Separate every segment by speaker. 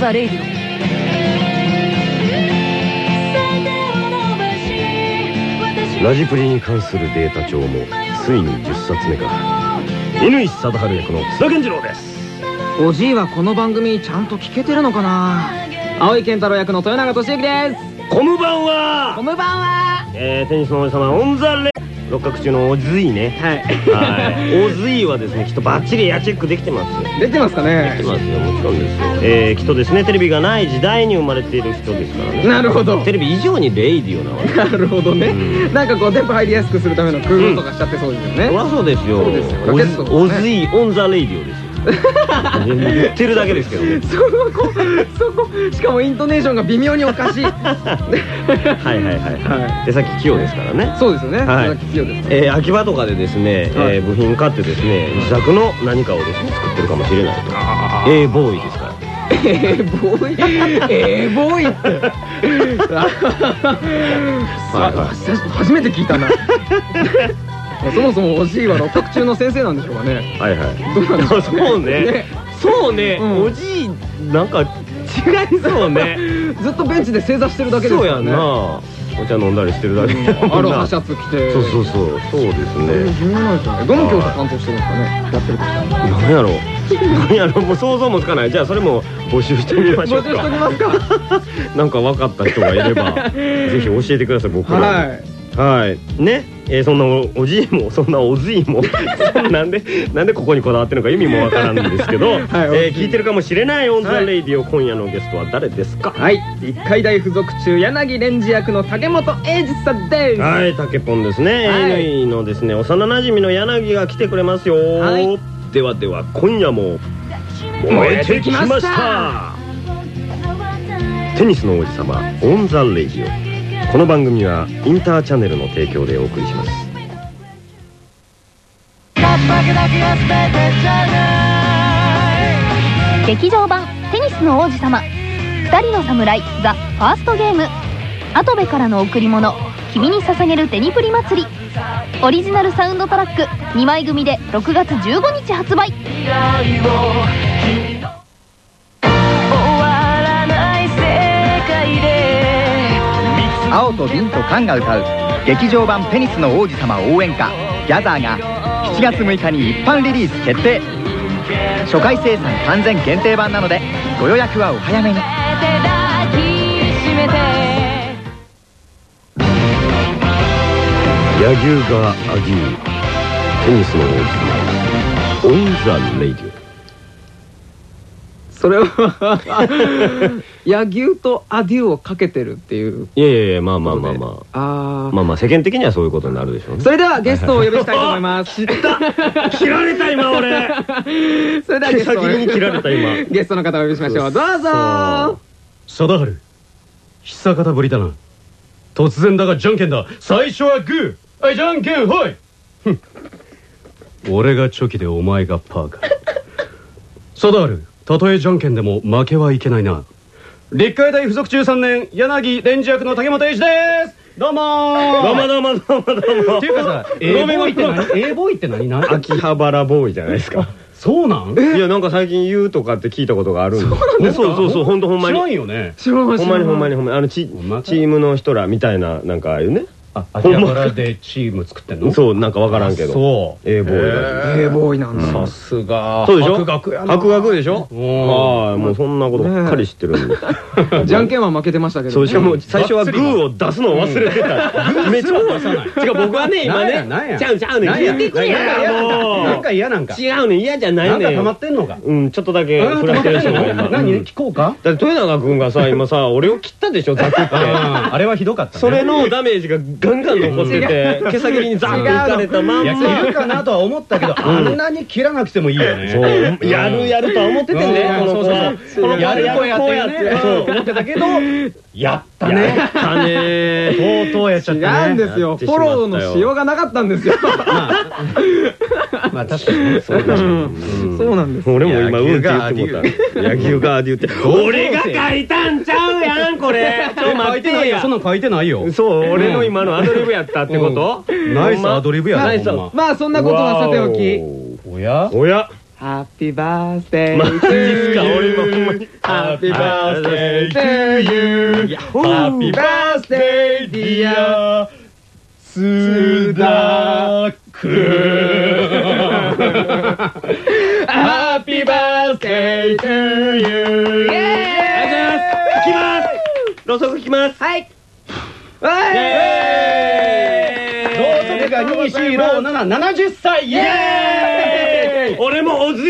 Speaker 1: ザ・レイディ
Speaker 2: ラジプリに関するデータ帳もついに10冊目か。乾貞治役の津田健次郎です。
Speaker 3: おじいはこの番組ちゃんと聞けてるのかな？葵剣太郎役の豊永利行です。
Speaker 2: こんばんは。
Speaker 3: こんばんは。
Speaker 2: えー、テニスの王子様 on the ra 六角中のおじいね。
Speaker 3: はい。
Speaker 2: はい。おじいはですねきっとバッチリエアチェックできてますよ。
Speaker 3: 出てますか
Speaker 2: で
Speaker 3: ね
Speaker 2: きてますよもちろんですよ。えー、きっとですねテレビがない時代に生まれている人ですからね。
Speaker 3: なるほど。
Speaker 2: テレビ以上にレイディオなわけ。
Speaker 3: なるほどね。
Speaker 2: うん。
Speaker 3: なんかこう電波入りやすくするための工夫とかしちゃってそうですよね。
Speaker 2: そりゃそうですよ。
Speaker 3: そうですよ。
Speaker 2: お
Speaker 3: ラケット
Speaker 2: ず
Speaker 3: とかね
Speaker 2: おじい on the radio ですよ言ってるだけですけどね。
Speaker 3: そこそこしかもイントネーションが微妙におかしい。
Speaker 2: はいはいはいはい。手先器用ですからね。
Speaker 3: そうですよね。
Speaker 2: はい。
Speaker 3: 佐々木清です
Speaker 2: えー、秋葉とかでですね、
Speaker 3: はい。
Speaker 2: えー部品買ってですね自作の何かをですね作ってるかもしれないと。A ボーイですから。
Speaker 3: えー、ボーイえー、ボーイって
Speaker 2: はいはい。
Speaker 3: さ初めて聞いたな そもそもおじいは六角中の先生なんでしょうかね。
Speaker 2: はいはい。
Speaker 3: どうなんでしょうか
Speaker 2: そうね。そうね、
Speaker 3: うん。
Speaker 2: おじいなんか違いそうね。
Speaker 3: ずっとベンチで正座してるだけですからね。
Speaker 2: そうやんな。お茶飲んだりしてるだけ。だもんな。
Speaker 3: アロハシャツ着て。
Speaker 2: そうそうそう。そうですね。
Speaker 3: 微妙なんですよね。どの教科担当してるんですかね。やってると
Speaker 2: 何やろう。何やろう。もう想像もつかない。じゃあそれも募集してみましょう
Speaker 3: 募集しとき
Speaker 2: か
Speaker 3: ますか。
Speaker 2: なんか分かった人がいればぜひ教えてください僕らに。
Speaker 3: はい
Speaker 2: はい。ね、えーそんなお おじいもそんなおじいもなんでなんでここにこだわってるのか意味もわからんんですけど、えー聞いてるかもしれない on the radio、今夜のゲストは誰ですか？
Speaker 3: はい。立海大附属中柳蓮二役の竹本英史さんです。
Speaker 2: はい竹ポンですね、
Speaker 3: はい。
Speaker 2: のですね幼馴染の柳が来てくれますよ、
Speaker 3: はい。
Speaker 2: ではでは今夜も燃えてきました。テニスの王子様 on the radio この番組はインターチャネルの提供でお送りします。
Speaker 1: 劇場版「テニスの王子様。二人の侍 The First Game」跡部からの贈り物「君に捧げるテニプリ祭り」オリジナルサウンドトラック。2枚組で6月15日発売。
Speaker 4: 青と凛とカンが歌う。劇場版「テニスの王子様応援歌」「ギャザー」が7月6日に一般リリース決定。初回生産完全限定版なのでご予約はお早めに。
Speaker 2: 柳生がアデューテニスの王子様。 on the radio。
Speaker 3: それは。柳生とアデューをかけてるっていう。
Speaker 2: いやいやいやまあまあまあまあ。
Speaker 3: あ
Speaker 2: まあまあ世間的にはそういうことになるでしょうね。
Speaker 3: それではゲストをお呼びしたいと思います。知った。
Speaker 2: 切られた今俺。
Speaker 3: それではゲスト
Speaker 2: に切られた今。
Speaker 3: ゲストの方をお呼びしましょう。どうぞ。
Speaker 5: 貞治。久方ぶりだな。突然だがじゃんけんだ。最初はグー。はいじゃんけんほい。俺がチョキでお前がパーか。貞治たとえじゃんけんでも負けはいけないな。立海大附属中3年柳レンジ役の竹本英二です。どうもー。
Speaker 2: どうもどうもどうもどうも。
Speaker 5: っていうかさ A ボーイって何？A ボーイって何？何
Speaker 2: 秋葉原ボーイじゃないですか。
Speaker 5: そうなん？
Speaker 2: いやなんか最近言うとかって聞いたことがあるんで。
Speaker 5: ですか？
Speaker 2: そうそうそうほんとほんま
Speaker 5: 知らん
Speaker 2: に
Speaker 5: よね。
Speaker 3: 知らない
Speaker 2: ほんまにほんまにほんまに。あのチチームの人らみたいななんかああいうね。
Speaker 5: あ秋葉原でチーム作ってんの？
Speaker 2: そうなんかわからんけど。
Speaker 5: そう。
Speaker 2: A ボーイだ。
Speaker 3: えー。ボーイなんだ。
Speaker 5: さすが。
Speaker 2: そうでしょ？
Speaker 5: 博学やな。
Speaker 2: 博学でしょ？
Speaker 5: うん。
Speaker 2: はいもうそんなことばっかり知ってるんで。
Speaker 3: じゃんけんは負けてましたけど
Speaker 2: そうしかも最初はグーを出すのを忘れてた。めっちゃ
Speaker 5: 出さない。
Speaker 2: 違う僕はね今
Speaker 5: なんや
Speaker 2: ねちゃうちゃうね聞いてくれ
Speaker 5: なんか嫌なんか。
Speaker 2: 違うねん嫌じゃないねん。
Speaker 5: なんか溜まってんのか。
Speaker 2: うんちょっとだけフラストレーションが今
Speaker 5: 何
Speaker 2: うん。
Speaker 5: 聞こうか？
Speaker 2: だって豊永君がさ今さ俺を切ったでしょザクって。
Speaker 5: あれはひどかったね。
Speaker 2: それのダメージがガンガン残ってて毛先にザーンと打たれたまん
Speaker 5: いや
Speaker 2: ま
Speaker 5: 切るかなとは思ったけどあんなに切らなくてもいいよね。
Speaker 2: やるやるとは思っててね
Speaker 5: うん。
Speaker 2: この子は。
Speaker 5: そうそう
Speaker 2: この子は
Speaker 5: やって思ってたけどやった
Speaker 2: や
Speaker 5: ね
Speaker 2: ったね。
Speaker 5: とうとうやっちゃったね。
Speaker 3: 違うんですよ。フォローのしようがなかったんですよ。
Speaker 5: まあ確かにねそうだ
Speaker 3: う。ん。そうなんです。
Speaker 2: 俺も今うんって言ってもう。た野球ガーデュって俺が書いたんちゃうやんこれ。ちょ
Speaker 5: 書い
Speaker 2: って
Speaker 5: ないよ。そんなん書いてないよ
Speaker 2: そう俺の今のアドリブやったってこと
Speaker 5: ナイスアドリブや
Speaker 2: ナイス
Speaker 5: なほんま
Speaker 3: まあそんなことはさておき
Speaker 5: おや
Speaker 2: おや
Speaker 3: ハッピーバースデー
Speaker 2: マジっすか？俺もほんまに。
Speaker 3: ハッピーバースデー to you. ハッピーバースデー須田くハッピーバースデー to you. イエ
Speaker 2: 聞きますろうそく聞きます。
Speaker 3: はい。
Speaker 5: ろうそくが2、4、6、7、70歳イエーイ
Speaker 2: 俺もおじいイ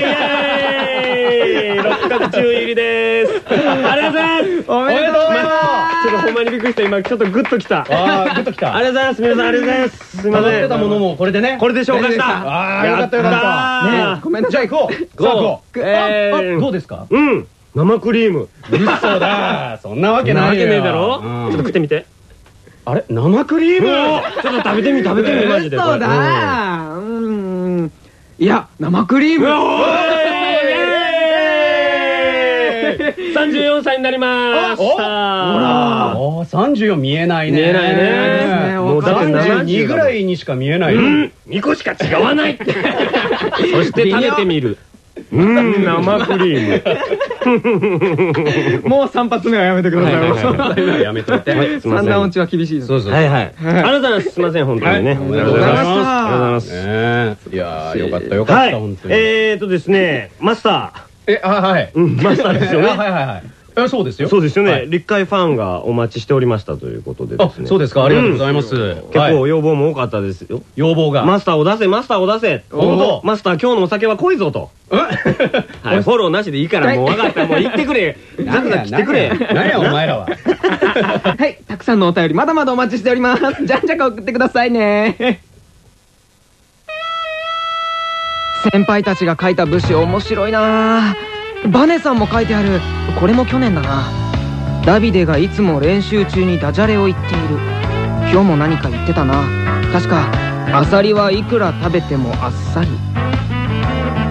Speaker 2: エーイ六角中入りです。ありがとうございます。
Speaker 3: おめでとうございます。
Speaker 2: ちょっとほんまにびっくりした。今ちょっとグッときた。あ
Speaker 5: あー、グッときた。
Speaker 2: りがとうございます。皆さんありがとうございます。すいません。
Speaker 5: てたものもこれでね。
Speaker 2: これで紹介した。
Speaker 5: あーよかったよかった。
Speaker 2: や
Speaker 3: ねごめんな
Speaker 5: じゃあ行こう。行こう。
Speaker 2: えー
Speaker 5: ああどうですか？
Speaker 2: うん。生クリーム。
Speaker 5: 嘘だ。そんなわけ
Speaker 2: な
Speaker 5: いよ。
Speaker 2: けねえだろ？
Speaker 5: うん。
Speaker 2: ちょっと食ってみて。
Speaker 5: あれ？生クリーム？
Speaker 2: ちょっと食べてみ食べてみマジでこれ。
Speaker 3: 嘘だうんいや生クリーム。
Speaker 2: 34 歳になりました
Speaker 5: ほら。お34見えないね。
Speaker 2: 見えないね。もうだって
Speaker 5: 32ぐらいにしか見えない
Speaker 2: うん。2個しか違わないって。そして食べてみるうん。生クリーム。
Speaker 3: もう3発目はやめてください。
Speaker 5: やめといて
Speaker 2: はいすいません。
Speaker 3: 三段落ちは厳しいです。
Speaker 5: そうそう
Speaker 2: はいはい。ありがとうございますすいません本当にね。
Speaker 5: はい。
Speaker 3: おめでとうございました
Speaker 2: ありがとうございます。
Speaker 5: いやーよかったよか
Speaker 2: はい。
Speaker 5: った本当に。
Speaker 2: えーとですねマスタ
Speaker 5: えあはい。
Speaker 2: ーうんマスターですよね。
Speaker 5: あ はいはいはいえそうですよ。
Speaker 2: そうですよね。
Speaker 5: はい。
Speaker 2: 立会ファンがお待ちしておりましたということで
Speaker 5: あ
Speaker 2: ですね。
Speaker 5: そうですか。ありがとうございます。
Speaker 2: 結
Speaker 5: はい。
Speaker 2: 構要望も多かったですよ。
Speaker 5: 要望が。
Speaker 2: マスターを出せマスターを出せ。マスター今日のお酒は濃いぞと。はい。フォローなしでいいからもう分かった。もう言ってくれ。ザクザク来てくれ。
Speaker 5: 何やお前らは。
Speaker 3: はい。たくさんのお便りまだまだお待ちしております。じゃんじゃか送ってくださいね。先輩たちが書いた武士面白いなバネさんも書いてある。これも去年だな。ダビデがいつも練習中にダジャレを言っている。今日も何か言ってたな。確かアサリはいくら食べてもあっさり。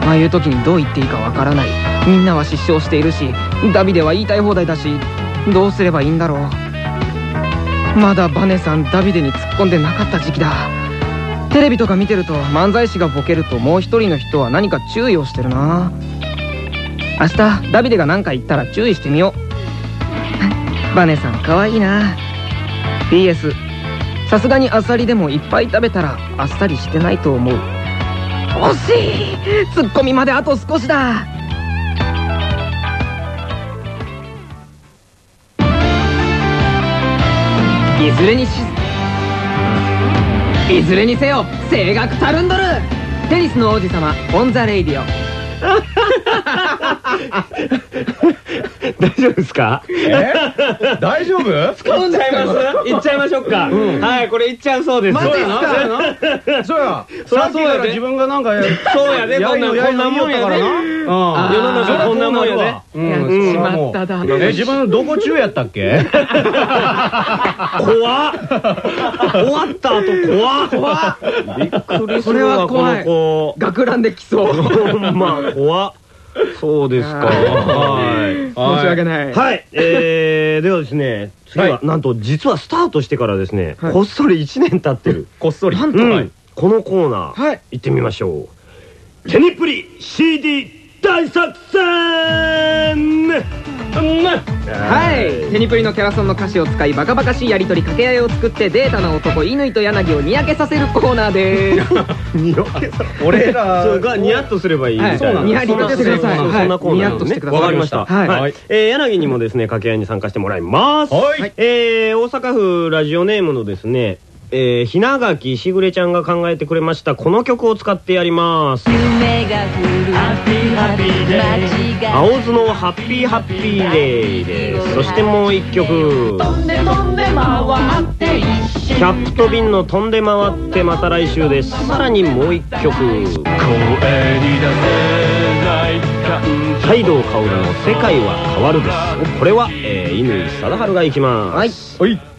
Speaker 3: ああいう時にどう言っていいかわからない。みんなは失笑しているしダビデは言いたい放題だしどうすればいいんだろう。まだバネさんダビデに突っ込んでなかった時期だ。テレビとか見てると漫才師がボケるともう一人の人は何か注意をしてるな。明日ダビデが何か言ったら注意してみよう。バネさんかわいいな PS さすがにアサリでもいっぱい食べたらあっさりしてないと思う。惜しい。ツッコミまであと少しだ。いずれにしいずれにせよ声楽たるんどる。テニスの王子様 on the radio。
Speaker 2: 大丈夫ですか？
Speaker 5: え？大丈夫？
Speaker 2: 使うんちゃいます？いっちゃいましょうかはいこれいっちゃうそうです。
Speaker 5: そうやな。そうやな。そうや。
Speaker 2: そりゃそうやで。
Speaker 5: さっきから自分がなんか
Speaker 2: そうやで。こんなこんなもんやで。世の中こんなもんやで。
Speaker 5: うん。
Speaker 3: やっ
Speaker 2: ち
Speaker 3: まっただ。
Speaker 5: え自分どこ中やったっけ？
Speaker 2: 怖っ。終わった後怖っ。怖っ。びっくりす
Speaker 3: これ
Speaker 2: るわこ
Speaker 3: は怖い。
Speaker 2: の子。
Speaker 3: 学ランで来そう。
Speaker 2: ほんま。怖っそうですか。はい。
Speaker 3: 申し訳ない。
Speaker 2: はい、えー、ではですね次は、
Speaker 5: は
Speaker 2: なんと実はスタートしてからですね、
Speaker 3: はい。
Speaker 2: こっそり1年経ってる、
Speaker 5: こっそり。
Speaker 3: なんと。
Speaker 2: このコーナー、
Speaker 3: はい。
Speaker 2: 行ってみましょう。テニプリ CD 大作戦！
Speaker 3: はい。テニプリのキャラソンの歌詞を使いバカバカしいやりとり掛け合いを作ってデータの男乾と柳をにやけさせるコーナーです。
Speaker 2: にやけさ
Speaker 5: 俺ら
Speaker 2: がニヤッとすればいい。みたいな、
Speaker 3: はい。ニヤリとしてください
Speaker 2: そんなコーナーなの
Speaker 3: ニヤッとしてください。
Speaker 2: わかりました。
Speaker 3: はい。
Speaker 2: 柳にもですね掛け合いに参加してもらいます。
Speaker 5: はい。
Speaker 2: えー大阪府ラジオネームのですねえー、ひながきしぐれちゃんが考えてくれました。この曲を使ってやります。青津のハッピーハッピーデーです。そしてもう一曲。キャップと瓶の飛んで回ってまた来週です。さらにもう一曲。海道薫の「世界は変わる」です。これは、えー、乾貞治がいきます。
Speaker 3: はい。
Speaker 5: はい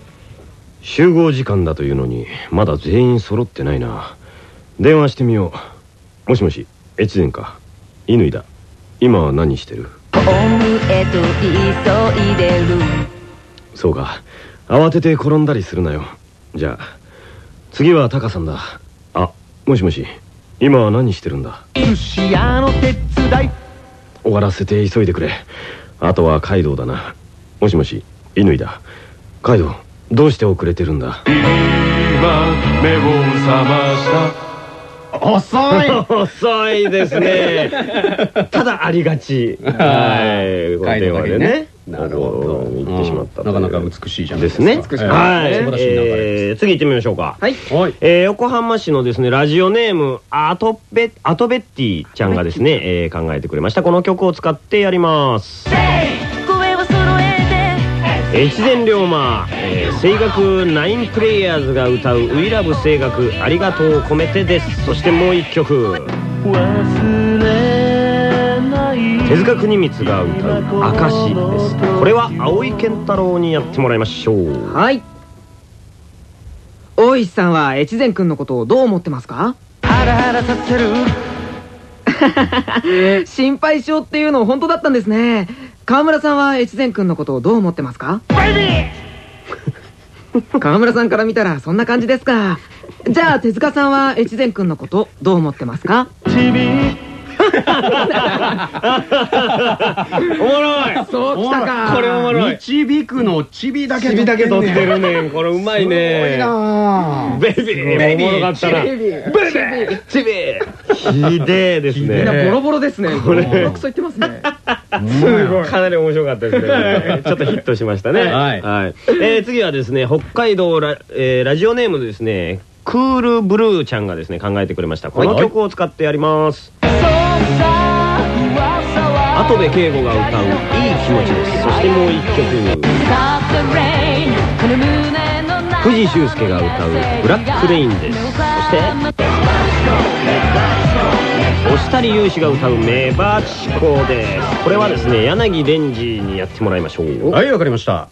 Speaker 2: 集合時間だというのにまだ全員揃ってないな。電話してみよう。もしもし越前か。乾だ。今は何してる？
Speaker 6: ホームへと急いでる。
Speaker 2: そうか。慌てて転んだりするなよ。じゃあ次はタカさんだ。あもしもし今は何してるんだ？
Speaker 4: 寿司屋の手伝い。
Speaker 2: 終わらせて急いでくれ。あとはカイドウだな。もしもし乾だ。カイドウどうして遅れてるんだ？
Speaker 5: 今目を覚ました。
Speaker 2: 遅い。遅いですね。ただありがち。はい。この電話でね。
Speaker 5: なるほど。
Speaker 2: 言ってしまった。
Speaker 5: なかなか美しいじゃない
Speaker 2: ですね。
Speaker 3: 美しい。
Speaker 2: はい。次行ってみましょうか。
Speaker 3: はい。
Speaker 2: 横浜市のですねラジオネームアトベアトベッティちゃんがですね、えー考えてくれました。この曲を使ってやります越前龍馬、えー声楽9プレイヤーズが歌う「We Love 声楽ありがとうを込めて」です。そしてもう一曲。手塚国光が歌う「証」です。これは青井健太郎にやってもらいましょう。
Speaker 3: はい。大石さんは越前くんのことをどう思ってますか？
Speaker 4: ハラハラさせる
Speaker 3: 心配性っていうの本当だったんですね。川村さんは越前くんのことをどう思ってますか？川村さんから見たらそんな感じですか。じゃあ手塚さんは越前くんのことどう思ってますか？
Speaker 2: おもろい。
Speaker 3: そうきたか。
Speaker 2: これおもろい。
Speaker 5: 導くのチビだけ
Speaker 2: チビだけ取って
Speaker 5: る
Speaker 2: るねん。これうまいねベイビー
Speaker 3: ベイビー。
Speaker 2: おもろかったな。
Speaker 3: ベイビ。ー
Speaker 2: ベイビー。チビ。ひでえです
Speaker 3: みんなボ
Speaker 2: ね
Speaker 3: ロボロですね。ボロボロクソ言ってますね。
Speaker 2: すごい。かなり面白かったですね。ちょっとヒットしましたね。
Speaker 5: はい。
Speaker 2: えー次はですね北海道ラ,、えーラジオネームですねクールブルーちゃんがですね考えてくれました。この曲を使ってやります跡部圭吾が歌う「いい気持ち」ですそしてもう一曲藤修介が歌う「ブラックレイン」です。そして押谷雄志が歌う「メバチコ」です。これはですね柳蓮司にやってもらいましょう
Speaker 5: はいわかりました。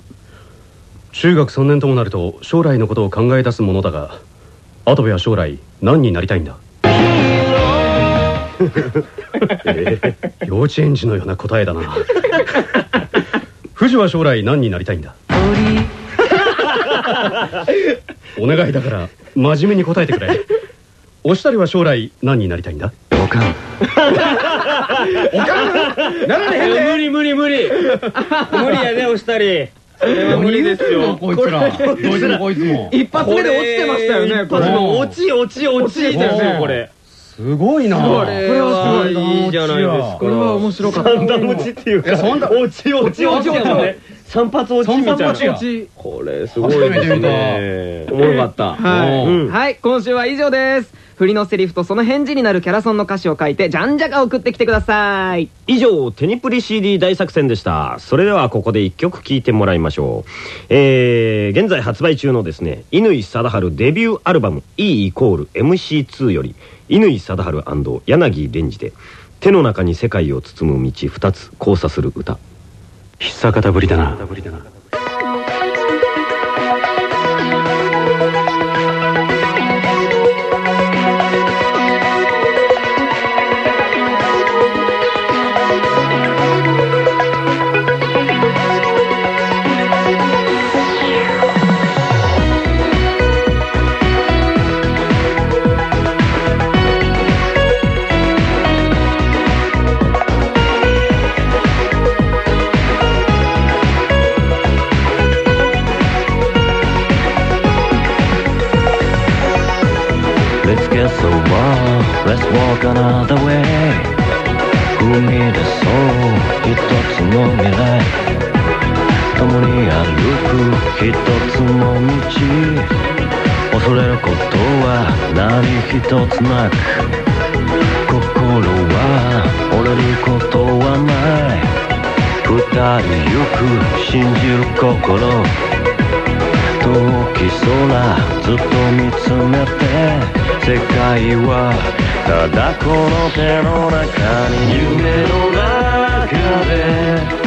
Speaker 5: 中学3年ともなると将来のことを考え出すものだが跡部は将来何になりたいんだ？幼稚園児のような答えだな。藤は将来何になりたいんだ？お願いだから真面目に答えてくれ。押したりは将来何になりたいんだ？
Speaker 4: おかん。
Speaker 2: 無理無理無理。無理やね押したりそれは無理ですよ。
Speaker 5: こいつら。どいつもこいつも。
Speaker 3: 一発目で落ちてましたよね
Speaker 2: 落ち落ち落ちですよこれ
Speaker 5: すごいな。
Speaker 3: これはすごい
Speaker 2: いいじゃないですか
Speaker 3: これは面白かった。
Speaker 2: 三段落ちっていうか。
Speaker 5: そんな
Speaker 2: 落ち落ち落ちやもんね三発落ちみたいなこれすごいですねおもろかった
Speaker 3: はい、今週は以上です振りのセリフとその返事になるキャラソンの歌詞を書いてじゃんじゃか送ってきてください
Speaker 2: 以上テニプリ CD 大作戦でしたそれではここで一曲聴いてもらいましょうえー、現在発売中のですね乾貞治デビューアルバム E イコール MC2 より乾貞治柳蓮司で手の中に世界を包む道二つ交差する歌。
Speaker 5: 久方ぶりだな。
Speaker 7: 信じる心。遠き空ずっと見つめて。世界はただこの手の中に。夢の中で。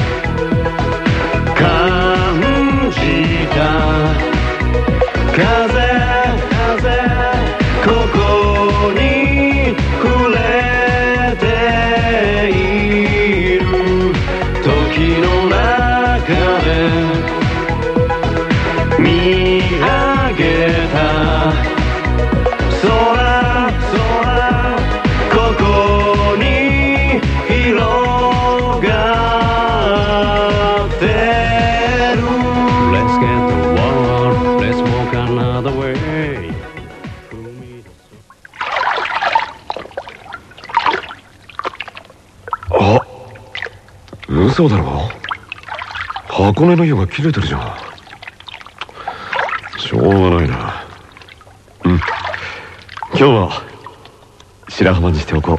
Speaker 8: 嘘だろ？箱根の湯が切れてるじゃん。しょうがないな。うん。今日は白浜にしておこう。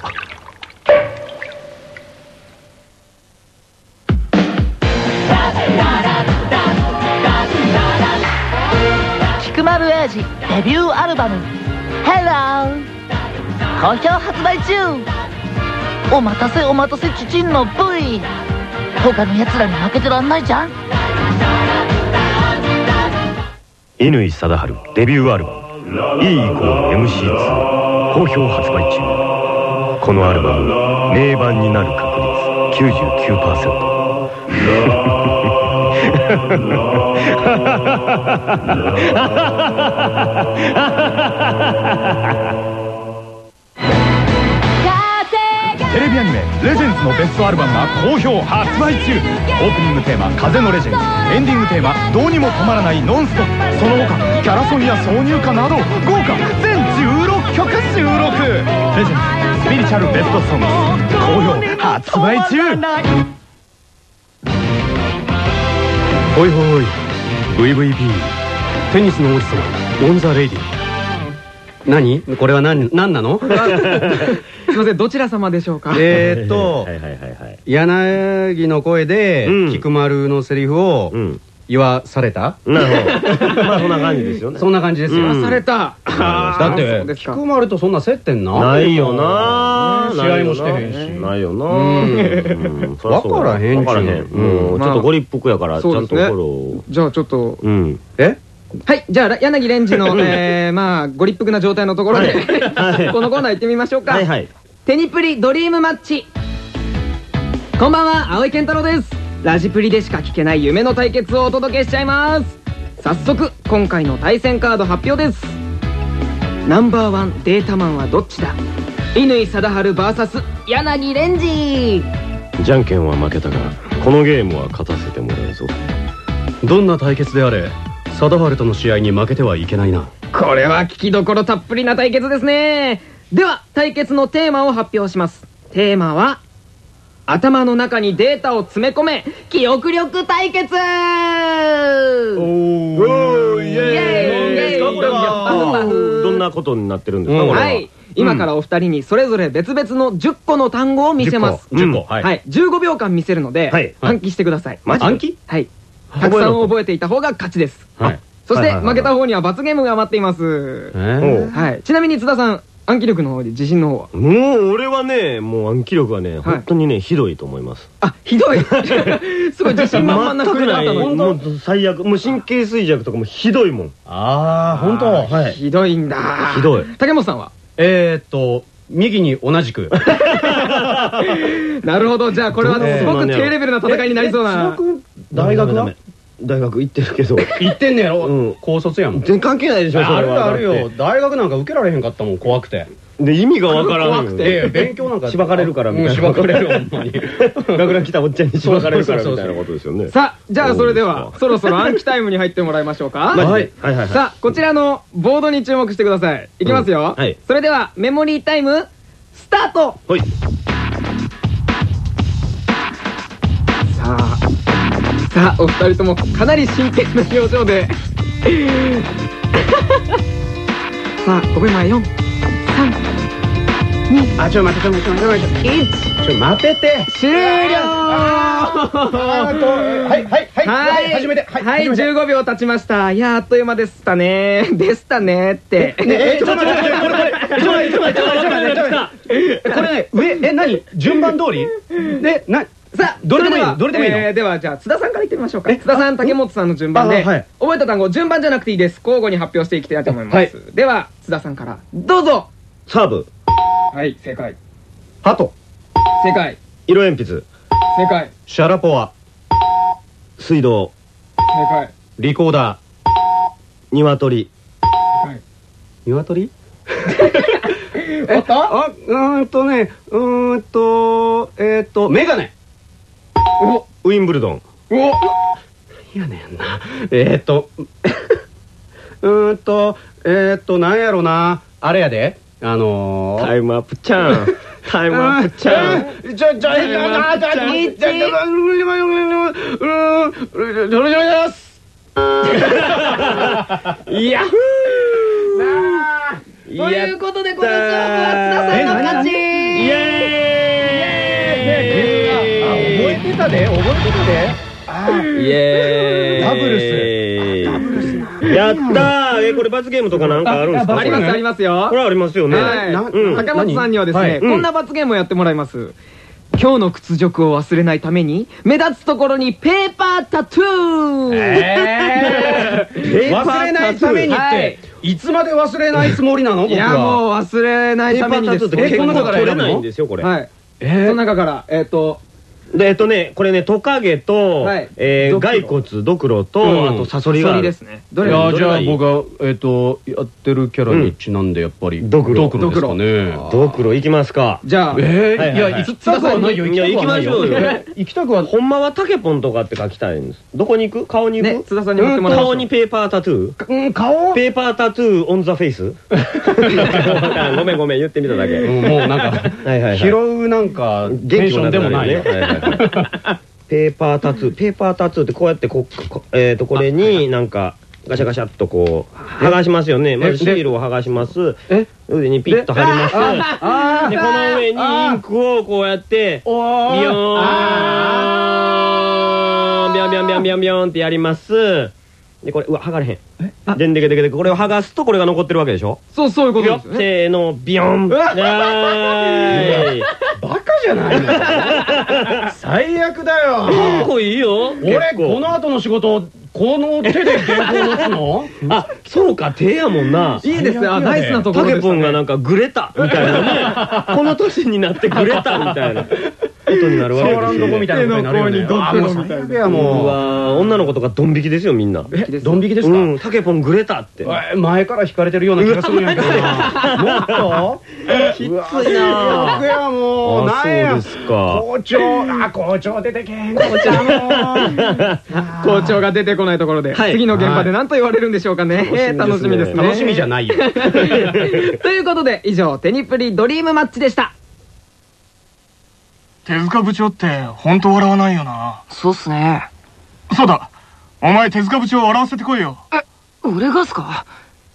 Speaker 6: 菊丸英二デビューアルバム「Hello」好評発売中。お待たせお待たせチチンの V 他のやつらに負けてらんないじゃん。
Speaker 2: 乾貞治デビューアルバム E イコール MC2 好評発売中。このアルバム名盤になる確率99%ハハハハ
Speaker 4: テレビアニメ「レジェンズ」のベストアルバムが好評発売中。オープニングテーマ「風のレジェンズ」エンディングテーマ「どうにも止まらないノンストップ」その他キャラソンや挿入歌など豪華全16曲収録。レジェンズスピリチュアルベストソング。好評発売中。
Speaker 5: ほいほい。VVP テニスの王子様 on the radio。何？これは何？何なの？
Speaker 3: すいませんどちら様でしょうか？
Speaker 5: えーっと柳の声で
Speaker 2: うん。
Speaker 5: 菊丸のセリフを
Speaker 2: うん。
Speaker 5: 言わされた？
Speaker 2: なるほど。まあそんな感じですよね。
Speaker 5: そんな感じですよ。
Speaker 2: うん。
Speaker 3: された。
Speaker 5: だって菊丸とそんな接点な？
Speaker 2: ないよな。
Speaker 5: 試合もしてへんし。
Speaker 2: ないよな。
Speaker 5: うん。
Speaker 2: うん。そりゃそう
Speaker 5: わからへん
Speaker 2: わからへん。
Speaker 5: ちゅう
Speaker 2: うん。ちょっとご立腹やからちゃ
Speaker 3: ん
Speaker 2: とフォロー
Speaker 3: じゃあちょっと。
Speaker 2: うん。
Speaker 5: え？
Speaker 3: はいじゃあ柳レンジの えーまあご立腹な状態のところで
Speaker 2: はい。
Speaker 3: このコーナー行ってみましょうか。
Speaker 2: はいはい。
Speaker 3: テニプリドリームマッチ。こんばんは青井健太郎です。ラジプリでしか聞けない夢の対決をお届けしちゃいます。早速今回の対戦カード発表です。ナンバーワンデータマンはどっちだ？乾貞治 VS 柳レンジ
Speaker 2: じゃんけんは負けたがこのゲームは勝たせてもらうぞ。
Speaker 5: どんな対決であれ貞治との試合に負けてはいけないな。
Speaker 3: これは聞きどころたっぷりな対決ですね。では対決のテーマを発表します。テーマは頭の中にデータを詰め込め記憶力対決!
Speaker 2: おーイ
Speaker 3: エーイ
Speaker 2: どんなことになってるんですか
Speaker 5: うん
Speaker 2: これは？
Speaker 3: はい。今からお二人にそれぞれ別々の10個の単語を見せます。
Speaker 2: 10個
Speaker 5: 10個
Speaker 3: は、
Speaker 5: はい。い
Speaker 3: 15秒間見せるので、
Speaker 2: はい。
Speaker 3: 暗記してください。
Speaker 2: マジで。
Speaker 5: 暗記？
Speaker 3: はいたくさん覚えていた方が勝ちです。
Speaker 5: はい。
Speaker 3: そして負けた方には罰ゲームが待っていますはい。ちなみに津田さん暗記力の方で自信の方は？
Speaker 2: もう俺はねもう暗記力はね本当にねひどいと思います。
Speaker 3: あひどい。すごい自信満々な
Speaker 2: 全く
Speaker 3: 振りだったの
Speaker 2: もう最悪。もう神経衰弱とかもひどいもん。
Speaker 5: ああ本当？はい。
Speaker 3: ひどいんだ。
Speaker 2: ひどい。
Speaker 3: 竹本さんは？
Speaker 5: えーっと右に同じく。
Speaker 3: なるほど。じゃあこれはすごく低レベルな戦いになりそうな。
Speaker 5: 大学は？
Speaker 2: 大学行ってるけど。
Speaker 5: 行ってんねやろ、
Speaker 2: うん。
Speaker 5: 高卒やもん。
Speaker 2: 全然関係ないでしょそ
Speaker 5: あ
Speaker 2: れは。
Speaker 5: るあるよ。大学なんか受けられへんかったもん怖くて。
Speaker 2: てで意味がわからん。よ
Speaker 3: 怖くて
Speaker 5: ええ勉強なんか
Speaker 2: しばかれるからみたいな。
Speaker 5: うんしばかれるほんまに。
Speaker 2: 学ラン来たおっちゃんにしばかれるからみたいなことですよね。
Speaker 3: さあじゃあそれでは
Speaker 2: そ
Speaker 3: ろそろ暗記タイムに入ってもらいましょうか。はい。
Speaker 2: はいはいはい
Speaker 3: さあこちらのボードに注目してください。いきますよ、それではメモリータイムスタート。
Speaker 2: はい
Speaker 3: さあお二人ともかなり真剣な表情で。さあ5秒前4
Speaker 5: あちょ待ってちょ待ってちょ待って
Speaker 3: 1
Speaker 5: ちょ待てて。
Speaker 3: 終了。
Speaker 5: はいはい
Speaker 3: はい、
Speaker 5: 始めて。
Speaker 3: はい、15秒経ちました。いや、あっという間でしたね。でしたねって。
Speaker 5: えちょっと待ってちょっと待ってちょっと待ってちょっと待ってこれね上え何順番通りでな
Speaker 3: さあ、
Speaker 5: どれでもいいどれでもいいの？
Speaker 3: えーでは、じゃあ、津田さんから言ってみましょうか。津田さん、竹本さんの順番で、
Speaker 5: あはい。
Speaker 3: 覚えた単語、順番じゃなくていいです。交互に発表していきたいと思います。
Speaker 5: はい。
Speaker 3: では、津田さんから、どうぞ。
Speaker 2: サーブ。
Speaker 3: はい、正解。
Speaker 5: ハト
Speaker 3: 正解。
Speaker 2: 色鉛筆。
Speaker 3: 正解。
Speaker 5: シャラポワ。
Speaker 2: 水道。
Speaker 3: 正解。
Speaker 5: リコーダ
Speaker 2: 鶏
Speaker 3: 正
Speaker 5: 鶏
Speaker 3: おっと？
Speaker 5: あうーんとねうーんとえーっとメガネ。
Speaker 3: お
Speaker 2: ウィンブルドン。
Speaker 3: お
Speaker 5: いやねんな。えーっと うーんとえーっとなんやろな。あれやで。あのー
Speaker 2: タイムアップちゃん。タイムアップちゃう
Speaker 5: ちょ、ちょ、ちょ、あ、ちょ、ちょ、ちょ、
Speaker 2: いや
Speaker 3: ということでこの勝負は津田さんの勝ち
Speaker 2: イエーイ
Speaker 3: たで覚えてたで
Speaker 2: イエーイ。
Speaker 5: ダブル
Speaker 2: ス。やったー。えこれ罰ゲームとかなんかあるんですか？
Speaker 3: ありますありますよ。
Speaker 2: これありますよね。
Speaker 3: 高松さんにはですね、
Speaker 2: 何？
Speaker 3: こんな罰ゲームをやってもらいます。今日の屈辱を忘れないために、目立つところにペーパータトゥー、
Speaker 5: えー。忘れないためにっ
Speaker 3: はい。
Speaker 5: て、いつまで忘れないつもりなの？僕
Speaker 3: いや、
Speaker 5: は。
Speaker 3: もう忘れないためにです
Speaker 2: ペーパータトゥーって
Speaker 5: えこんなのから
Speaker 2: 取れないんですよこれ。
Speaker 3: はい。
Speaker 5: え
Speaker 3: その中から、えっと、
Speaker 2: でえっとねこれねトカゲと
Speaker 3: はい
Speaker 2: えー
Speaker 3: ドクロ。
Speaker 2: 骸骨ドクロ
Speaker 5: うん
Speaker 2: とあとサソリがある。
Speaker 3: ソリですね。ど
Speaker 5: いや、
Speaker 3: れが
Speaker 5: じゃあ
Speaker 2: どれがいい？
Speaker 5: 僕は、えっと、やってるキャラにちなんで、やっぱり、
Speaker 2: ドクロ。
Speaker 5: ドクロですかね。
Speaker 2: ドクロ。行きますか。
Speaker 3: じゃあ、
Speaker 5: えー、い
Speaker 2: いはい。はい
Speaker 5: 行きたくはないよ、
Speaker 2: いや
Speaker 5: 行き
Speaker 2: ましょうよ。
Speaker 5: え行きたくは、
Speaker 2: ほんまはタケポンとかって書きたいんです。どこに行く？顔に行
Speaker 3: ね、
Speaker 2: く
Speaker 3: 津田さんに持ってもらいましょう。
Speaker 2: 顔にペーパータトゥー。
Speaker 5: うん、顔？
Speaker 2: ペーパータトゥー on the faceごめんごめん言ってみただけ。
Speaker 5: うんもうなんか、
Speaker 2: はいはいはい。
Speaker 5: 拾うなんか、テンションでもないよ。
Speaker 2: 元気もなくなるよねはいはい ペーパータトゥー。ペーパータトゥーってこうやってここえっとこれになんかガシャガシャっとこう剥がしますよね。まずシールを剥がします。
Speaker 5: え
Speaker 2: 腕にピッと貼ります。
Speaker 3: あ
Speaker 2: でこの上にインクをこうやってビヨーン。ビャンビャンビャンビャンビャンってやりますでこれうわ剥がれへん。でんでけでけでけこれを剥がすとこれが残ってるわけでしょ？
Speaker 3: そう、そういうこと
Speaker 2: よ
Speaker 3: ですよね。
Speaker 2: せーのビヨン。は
Speaker 5: バカじゃないの。最悪だよ。
Speaker 2: 結構いいよ。
Speaker 5: 俺、この後の仕事、この手で原稿持つの？
Speaker 2: あそうか手やもんな。い
Speaker 3: いですよ。あナイスなとこ
Speaker 2: タケ
Speaker 3: ろです
Speaker 2: ポンがなんかグレたみたいなね。この年になってグレたみたいなことになるわけですよ
Speaker 5: みたいなことになるよね。あもう
Speaker 2: う
Speaker 5: もう。
Speaker 2: わー女の子とかドン引きですよみんな。
Speaker 5: え、ドン引きですか？
Speaker 2: うんタケポングレたって。
Speaker 5: え前から引かれてるような気がするんやけどな。もっと？
Speaker 2: きついな。
Speaker 5: 僕やもう、
Speaker 2: あ
Speaker 5: なんや。
Speaker 2: そうですか。
Speaker 5: 校長、あ、校長出てけへん、校長。も。
Speaker 3: 校長が出てこないところで、
Speaker 2: はい。
Speaker 3: 次の現場で何と言われるんでしょうかね。えー楽しみですね。
Speaker 5: 楽しみじゃないよ。
Speaker 3: ということで、以上、テニプリドリームマッチでした。
Speaker 9: 手塚部長って本当笑わないよな。
Speaker 6: そうっすね。
Speaker 9: そうだ。お前手塚部長を笑わせてこいよ。
Speaker 6: 俺がっすか？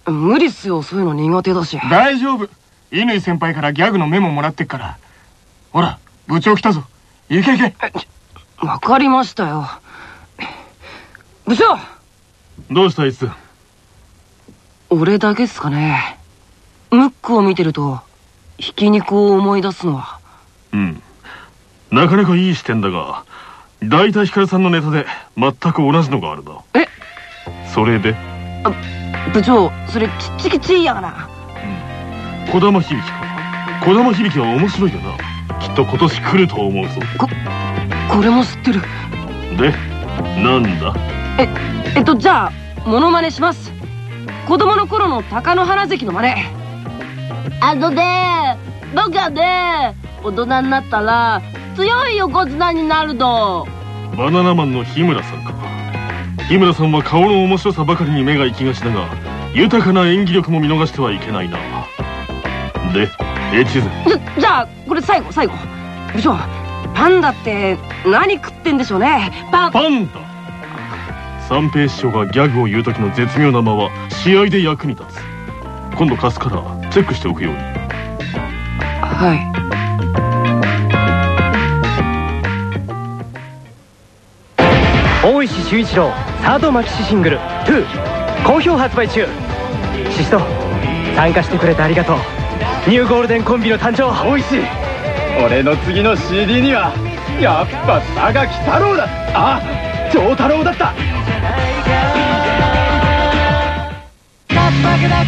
Speaker 6: 無理っすよ、そういうの苦手だし。
Speaker 9: 大丈夫。乾先輩からギャグのメモもらってっから。ほら部長来たぞ。行け行け。
Speaker 6: わかりましたよ。部長！
Speaker 9: どうしたいつ？
Speaker 6: 俺だけっすかね。ムックを見てると、ひき肉を思い出すのは。
Speaker 9: うんなかなかいい視点だが大体ヒカルさんのネタで全く同じのがあるな
Speaker 6: え？
Speaker 9: それで？
Speaker 6: 部長、それきっちきちやがな。
Speaker 9: 児玉響か児玉響は面白いよなきっと今年来ると思うぞ
Speaker 6: これも知ってる。
Speaker 9: でなんだ？
Speaker 6: えっと、じゃあ、モノマネします。子供の頃の鷹の花関の真似。あのね、僕はね、大人になったら、強い横綱になるの。
Speaker 9: バナナマンの日村さんか日村さんは顔の面白さばかりに目が行きがちだが豊かな演技力も見逃してはいけないなで越前
Speaker 6: じゃ、じゃあ、これ最後、最後。部長、パンダって何食ってんでしょうね。パン、
Speaker 9: パンダ三平師匠がギャグを言う時の絶妙な間は試合で役に立つ今度貸すからチェックしておくように
Speaker 6: はい。
Speaker 10: 大石修一郎サードマキシシングル「2」好評発売中。シシト参加してくれてありがとう。ニューゴールデンコンビの誕生。
Speaker 4: 大石俺の次の CD にはやっぱ佐垣太郎だ。あ長太郎だった。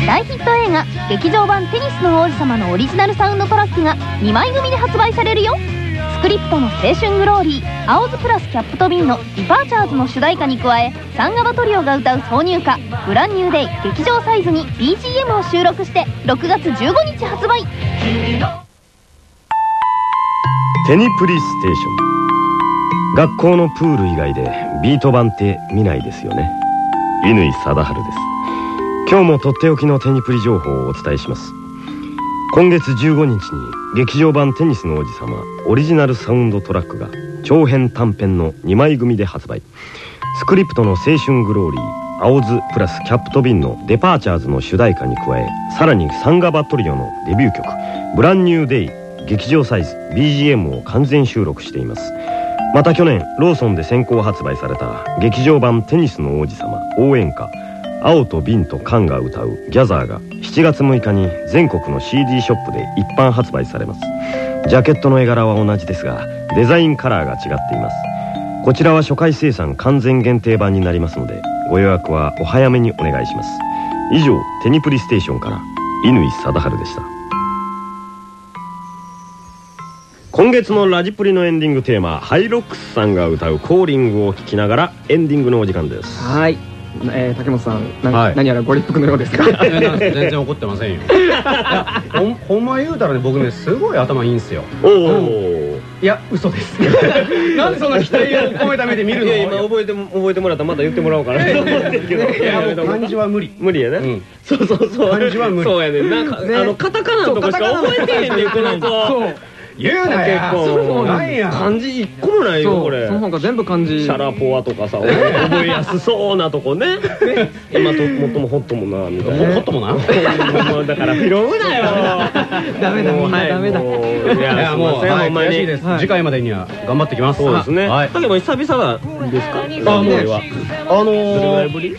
Speaker 1: 大ヒット映画「劇場版テニスの王子様」のオリジナルサウンドトラックが2枚組で発売されるよ。スクリプトの「青春グローリー」「青酢プラスキャップとビン」の「 Departures」の主題歌に加えサンガバトリオが歌う挿入歌「 Brand New Day 劇場サイズ」に BGM を収録して6月15日発売。
Speaker 2: テニプリステーション。学校のプール以外でビート板って見ないですよね。乾貞治です。今日もとっておきのテニプリ情報をお伝えします。今月15日に劇場版「テニスの王子様」オリジナルサウンドトラックが長編短編の2枚組で発売。スクリプトの「青春グローリー」「青酢」プラスキャップとビンの「デパーチャーズ」の主題歌に加えさらにサンガバトリオのデビュー曲「ブランニューデイ」劇場サイズ BGM を完全収録しています。また去年ローソンで先行発売された劇場版「テニスの王子様」応援歌青と瓶と缶が歌うギャザーが7月6日に全国の CD ショップで一般発売されます。ジャケットの絵柄は同じですがデザインカラーが違っています。こちらは初回生産完全限定版になりますのでご予約はお早めにお願いします。以上テニプリステーションから乾貞治でした。今月のラジプリのエンディングテーマハイロックスさんが歌う「コーリング」を聴きながらエンディングのお時間です。
Speaker 3: はい、えー、竹本さんな、
Speaker 5: はい。
Speaker 3: 何やらご立腹のようですか？
Speaker 5: 全然怒ってませんよ。ほんほんま言うたらね僕ねすごい頭いいんすよ。
Speaker 2: おお
Speaker 3: いや嘘です。
Speaker 5: なんでそんな期待を込めた目で見るの？
Speaker 2: いや今覚えても覚えてもらったらまた言ってもらおうかな。と思ってるけど
Speaker 5: 漢字は無理。
Speaker 2: 無理やな、
Speaker 5: うん。
Speaker 2: そうそうそう。
Speaker 5: 漢字は無理。
Speaker 2: そうやねん。なんか、あのカタカナのとこしか覚えてへんねんこの子
Speaker 3: そう
Speaker 5: 言うなや。
Speaker 2: 結構
Speaker 3: そう
Speaker 5: なんや。
Speaker 2: 漢字一個もないよこれ。
Speaker 3: その他全部漢字
Speaker 2: シャラポワとかさ 覚えやすそうなとこね。今ともっともホットもなみたいな。
Speaker 5: ホットもな？
Speaker 2: もうだから 拾うなよ。
Speaker 3: ダメだみんなダメだ。
Speaker 2: もうい
Speaker 5: いや
Speaker 2: や
Speaker 5: もう悔しいです。
Speaker 3: はい。
Speaker 5: 次回までには頑張ってきます。
Speaker 2: そうですね。
Speaker 5: はい。
Speaker 2: だけど久々がですか？
Speaker 5: あの
Speaker 2: どれぐらい
Speaker 5: ー
Speaker 2: ぶり？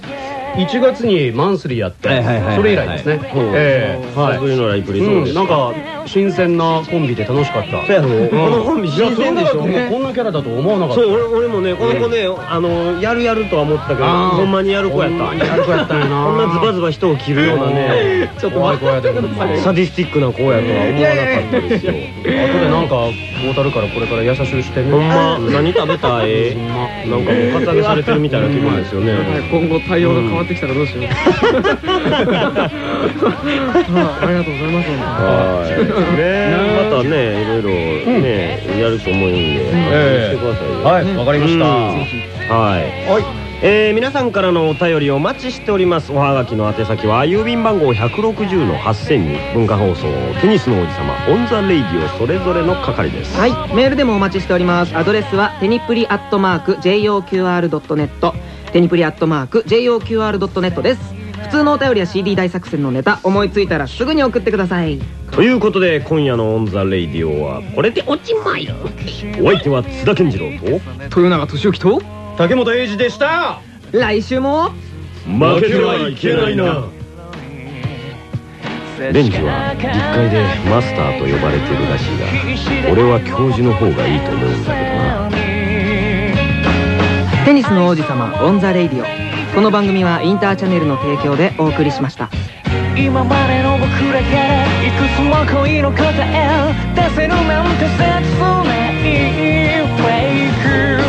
Speaker 5: 1月にマンスリーやって
Speaker 2: はいはいはいはい
Speaker 5: それ以来ですね。ええ
Speaker 2: 久しぶりのライブリそう
Speaker 5: うん、
Speaker 2: です
Speaker 5: なんか新鮮なコンビで楽しかった。
Speaker 2: そうやろこのコンビ新鮮でしょ。
Speaker 5: こんなキャラだと思わなかった。
Speaker 2: そう俺俺もねこの子ねあのやるやるとは思ったけどほんまにやる子やった。
Speaker 5: やる子やったんやな。
Speaker 2: こんなズバズバ人を切るようなね
Speaker 5: ちょっと怖い子やでほんま。
Speaker 2: サディスティックな子やとは思わなかったですよ。
Speaker 5: 後でなんかボータルからこれから優しゅしてね。
Speaker 2: ほんま何食べたい？なんかもうカツアゲされてるみたいな気分ですよね。
Speaker 3: はい今後対応が変わってきたらどうしよう、はい ありがとうございます本
Speaker 2: はい。ね。またねいろいろねやると思うんで
Speaker 5: ええ
Speaker 2: してくださいよ。
Speaker 5: はいわかりました。
Speaker 2: はい。
Speaker 5: はい
Speaker 2: えー皆さんからのお便りをお待ちしております。おはがきの宛先は郵便番号160の8000に文化放送テニスの王子様 on the radio それぞれの係です。
Speaker 3: はいメールでもお待ちしております。アドレスはテニプリアットマーク JOQR.net テニプリアットマーク JOQR.net です。普通のお便りや CD 大作戦のネタ思いついたらすぐに送ってください。
Speaker 2: ということで今夜の on the radio はこれでおちまい。お相手は津田健次郎と
Speaker 3: 豊永利行と
Speaker 5: 竹本英史でした。
Speaker 3: 来週も？
Speaker 2: 負けてはいけないな。レンジは1階でマスターと呼ばれてるらしいが俺は教授の方がいいと思うんだけどな。
Speaker 3: テニスの王子様 on the Radio。この番組はインターチャネルの提供でお送りしました。
Speaker 6: 今までの僕らからいくつも恋の答え出せるなんて切ない。フェイク